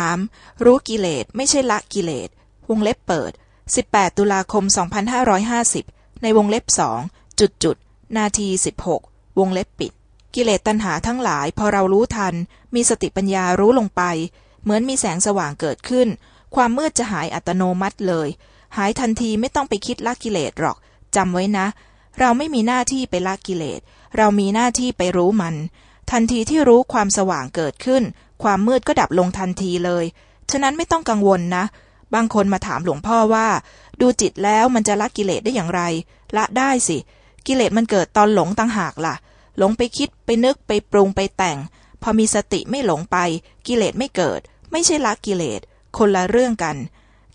3. รู้กิเลสไม่ใช่ละกิเลส วงเล็บเปิด 18 ตุลาคม 2550 ในวงเล็บสองจุดจุดนาที 16 วงเล็บปิด กิเลสตัณหาทั้งหลาย พอเรารู้ทัน มีสติปัญญารู้ลงไป เหมือนมีแสงสว่างเกิดขึ้น ความมืดจะหายอัตโนมัติเลย หายทันทีไม่ต้องไปคิดละกิเลสหรอกจำไว้นะ เราไม่มีหน้าที่ไปละกิเลส เรามีหน้าที่ไปรู้มัน ทันทีที่รู้ความสว่างเกิดขึ้น ความมืดก็ดับลงทันทีเลย ฉะนั้นไม่ต้องกังวลนะ บางคนมาถามหลวงพ่อว่า ดูจิตแล้วมันจะละกิเลสได้อย่างไร ละได้สิ กิเลสมันเกิดตอนหลงตั้งหากล่ะ หลงไปคิดไปนึกไปปรุงไปแต่ง พอมีสติไม่หลงไป กิเลสไม่เกิด ไม่ใช่ละกิเลส คนละเรื่องกัน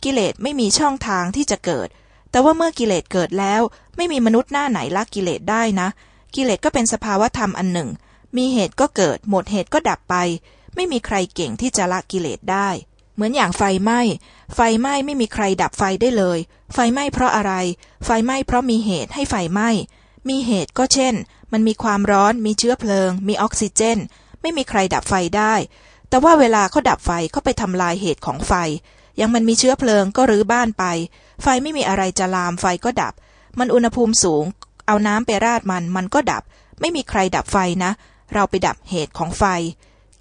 กิเลสไม่มีช่องทางที่จะเกิด แต่ว่าเมื่อกิเลสเกิดแล้ว ไม่มีมนุษย์หน้าไหนละกิเลสได้นะ กิเลสก็เป็นสภาวะธรรมอันหนึ่ง มีเหตุก็เกิด หมดเหตุก็ดับไป ไม่มีใครเก่งที่จะละกิเลสได้ เหมือนอย่างไฟไหม้ ไฟไหม้ไม่มีใครดับไฟได้เลย ไฟไหม้เพราะอะไร ไฟไหม้เพราะมีเหตุให้ไฟไหม้ มีเหตุก็เช่น มันมีความร้อน มีเชื้อเพลิง มีออกซิเจน ไม่มีใครดับไฟได้ แต่ว่าเวลาเขาดับไฟเขาไปทำลายเหตุของไฟ ยังมันมีเชื้อเพลิงก็รื้อบ้านไป ไฟไม่มีอะไรจะลามไฟก็ดับ มันอุณหภูมิสูง เอาน้ำไปราดมัน มันก็ดับ ไม่มีใครดับไฟนะ เราไปดับเหตุของไฟ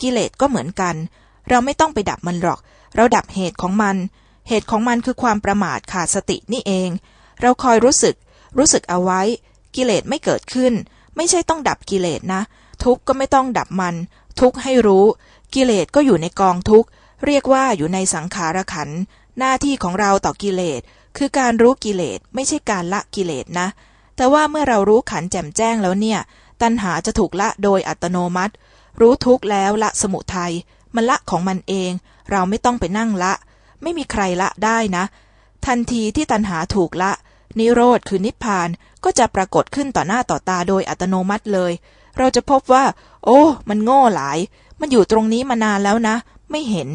กิเลสก็เหมือนกัน เราไม่ต้องไปดับมันหรอก เราดับเหตุของมัน เหตุของมันคือความประมาทขาดสตินี่เอง เราคอยรู้สึก รู้สึกเอาไว้ กิเลสไม่เกิดขึ้น ไม่ใช่ต้องดับกิเลสนะ ทุกข์ก็ไม่ต้องดับมัน ทุกข์ให้รู้ กิเลสก็อยู่ในกองทุกข์เรียกว่าอยู่ในสังขารขัน หน้าที่ของเราต่อกิเลสคือการรู้กิเลสไม่ใช่การละกิเลสนะ แต่ว่าเมื่อเรารู้ขันแจ่มแจ้งแล้วเนี่ย ตัณหาจะถูกละโดยอัตโนมัติ รู้ทุกแล้วละสมุทัยมันละของมันเอง เราไม่ต้องไปนั่งละ ไม่มีใครละได้นะ ทันทีที่ตัณหาถูกละ นิโรธคือนิพพานก็จะปรากฏขึ้นต่อหน้าต่อตาโดยอัตโนมัติเลย เราจะพบว่า โอ้ มันโง่หลาย มันอยู่ตรงนี้มานานแล้วนะ ไม่เห็น